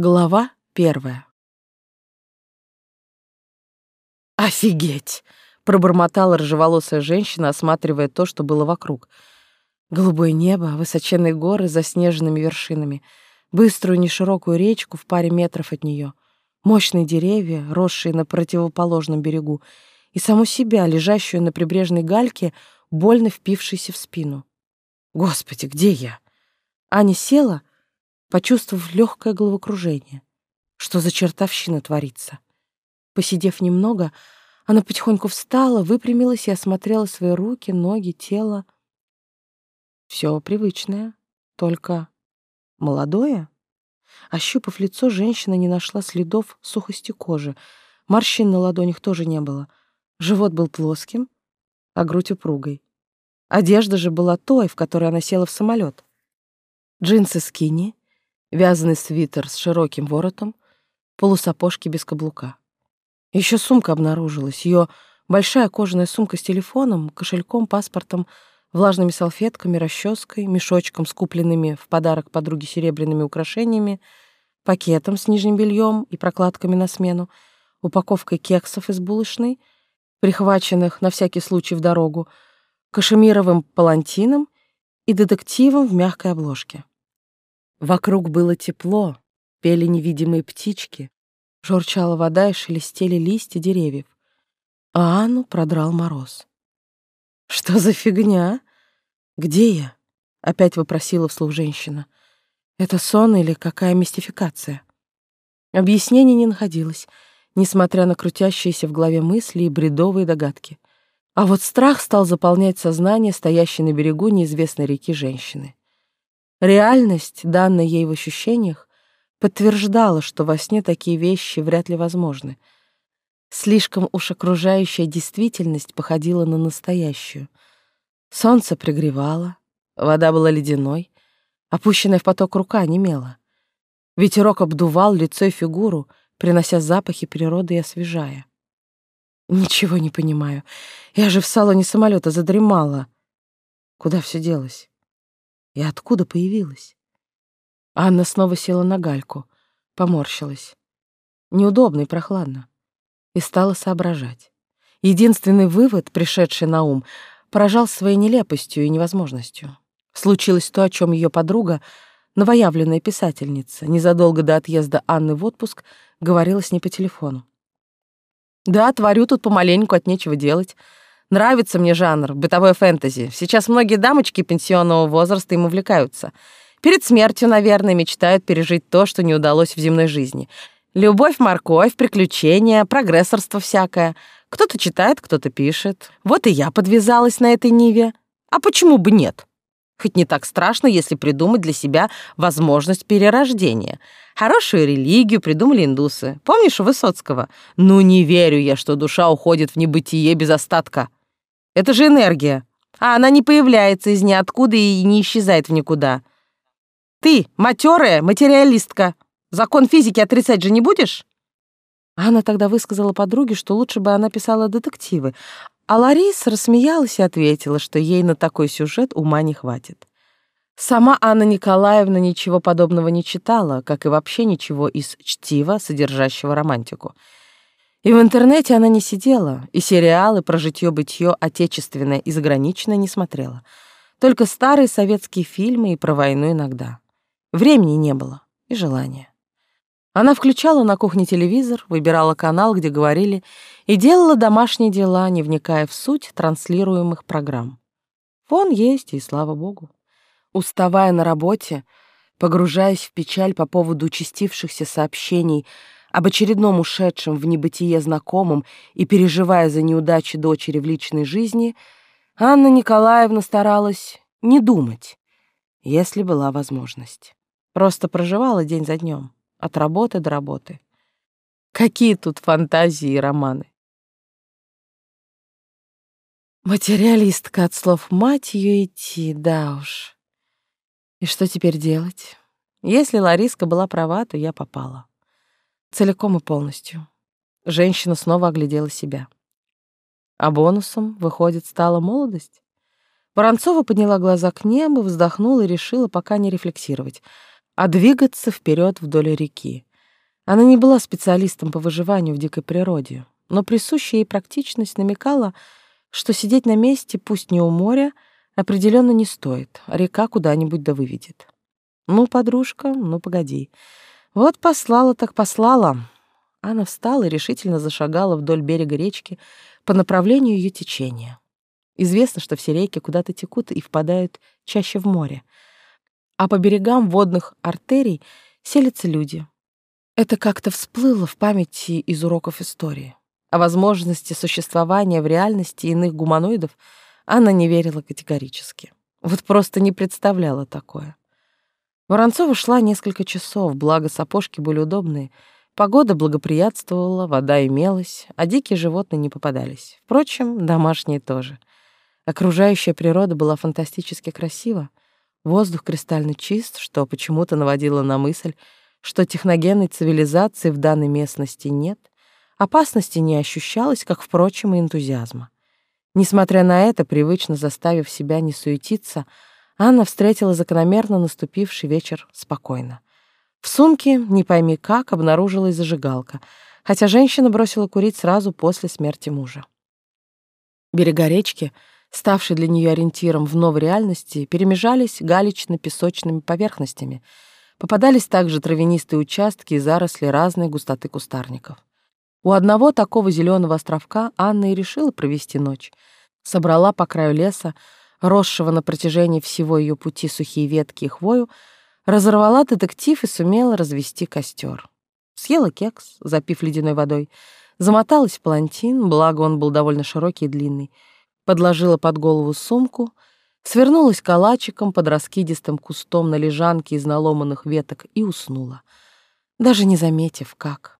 Глава первая. «Офигеть!» — пробормотала рыжеволосая женщина, осматривая то, что было вокруг. Голубое небо, высоченные горы с заснеженными вершинами, быструю неширокую речку в паре метров от нее, мощные деревья, росшие на противоположном берегу, и саму себя, лежащую на прибрежной гальке, больно впившейся в спину. «Господи, где я?» Аня села, почувствовав легкое головокружение. Что за чертовщина творится? Посидев немного, она потихоньку встала, выпрямилась и осмотрела свои руки, ноги, тело. Все привычное, только молодое. Ощупав лицо, женщина не нашла следов сухости кожи. Морщин на ладонях тоже не было. Живот был плоским, а грудь упругой. Одежда же была той, в которой она села в самолет. Джинсы скини, вязаный свитер с широким воротом, полусапожки без каблука. Еще сумка обнаружилась, ее большая кожаная сумка с телефоном, кошельком, паспортом, влажными салфетками, расческой, мешочком с купленными в подарок подруге серебряными украшениями, пакетом с нижним бельем и прокладками на смену, упаковкой кексов из булочной, прихваченных на всякий случай в дорогу, кашемировым палантином и детективом в мягкой обложке. Вокруг было тепло, пели невидимые птички, журчала вода и шелестели листья деревьев, а Анну продрал мороз. «Что за фигня? Где я?» — опять вопросила вслух женщина. «Это сон или какая мистификация?» Объяснений не находилось, несмотря на крутящиеся в голове мысли и бредовые догадки. А вот страх стал заполнять сознание стоящей на берегу неизвестной реки женщины. Реальность, данная ей в ощущениях, подтверждала, что во сне такие вещи вряд ли возможны. Слишком уж окружающая действительность походила на настоящую. Солнце пригревало, вода была ледяной, опущенная в поток рука немела. Ветерок обдувал лицо и фигуру, принося запахи природы и освежая. Ничего не понимаю. Я же в салоне самолета задремала. Куда все делось? И откуда появилась? Анна снова села на гальку, поморщилась. Неудобно и прохладно. И стала соображать. Единственный вывод, пришедший на ум, поражал своей нелепостью и невозможностью. Случилось то, о чем ее подруга, новоявленная писательница, незадолго до отъезда Анны в отпуск, говорила с ней по телефону. «Да, творю тут помаленьку, от нечего делать. Нравится мне жанр, бытовое фэнтези. Сейчас многие дамочки пенсионного возраста им увлекаются. Перед смертью, наверное, мечтают пережить то, что не удалось в земной жизни. Любовь, морковь, приключения, прогрессорство всякое. Кто-то читает, кто-то пишет. Вот и я подвязалась на этой ниве. А почему бы нет? Хоть не так страшно, если придумать для себя возможность перерождения. Хорошую религию придумали индусы. Помнишь Высоцкого? Ну, не верю я, что душа уходит в небытие без остатка. Это же энергия. А она не появляется из ниоткуда и не исчезает в никуда. Ты, матерая материалистка, закон физики отрицать же не будешь? Анна тогда высказала подруге, что лучше бы она писала детективы, а Лариса рассмеялась и ответила, что ей на такой сюжет ума не хватит. Сама Анна Николаевна ничего подобного не читала, как и вообще ничего из чтива, содержащего романтику — и в интернете она не сидела, и сериалы про житьё-бытьё отечественное и заграничное не смотрела. Только старые советские фильмы и про войну иногда. Времени не было и желания. Она включала на кухне телевизор, выбирала канал, где говорили, и делала домашние дела, не вникая в суть транслируемых программ. Фон есть, и слава богу. Уставая на работе, погружаясь в печаль по поводу участившихся сообщений об очередном ушедшем в небытие знакомом и переживая за неудачи дочери в личной жизни, Анна Николаевна старалась не думать, если была возможность. Просто проживала день за днем, от работы до работы. Какие тут фантазии и романы. Материалистка от слов мать ее идти, да уж. И что теперь делать? Если Лариска была права, то я попала. Целиком и полностью. Женщина снова оглядела себя. А бонусом, выходит, стала молодость? Воронцова подняла глаза к небу, вздохнула и решила пока не рефлексировать, а двигаться вперед вдоль реки. Она не была специалистом по выживанию в дикой природе, но присущая ей практичность намекала, что сидеть на месте, пусть не у моря, определенно не стоит, а река куда-нибудь да выведет. Ну, подружка, ну, погоди. Вот послала так послала. Она встала и решительно зашагала вдоль берега речки по направлению ее течения. Известно, что все реки куда-то текут и впадают чаще в море. А по берегам водных артерий селятся люди. Это как-то всплыло в памяти из уроков истории. О возможности существования в реальности иных гуманоидов Анна не верила категорически. Вот просто не представляла такое. Воронцова шла несколько часов, благо сапожки были удобные. Погода благоприятствовала, вода имелась, а дикие животные не попадались. Впрочем, домашние тоже. Окружающая природа была фантастически красива. Воздух кристально чист, что почему-то наводило на мысль, что техногенной цивилизации в данной местности нет, Опасности не ощущалось, как, впрочем, и энтузиазма. Несмотря на это, привычно заставив себя не суетиться, Анна встретила закономерно наступивший вечер спокойно. В сумке, не пойми как, обнаружилась зажигалка, хотя женщина бросила курить сразу после смерти мужа. Берега речки, ставшие для нее ориентиром в новой реальности, перемежались галечно-песочными поверхностями. Попадались также травянистые участки и заросли разной густоты кустарников. У одного такого зеленого островка Анна и решила провести ночь. Собрала по краю леса, росшего на протяжении всего ее пути сухие ветки и хвою, разорвала детектив и сумела развести костер. Съела кекс, запив ледяной водой, замоталась в палантин, благо он был довольно широкий и длинный, подложила под голову сумку, свернулась калачиком под раскидистым кустом на лежанке из наломанных веток и уснула, даже не заметив, как.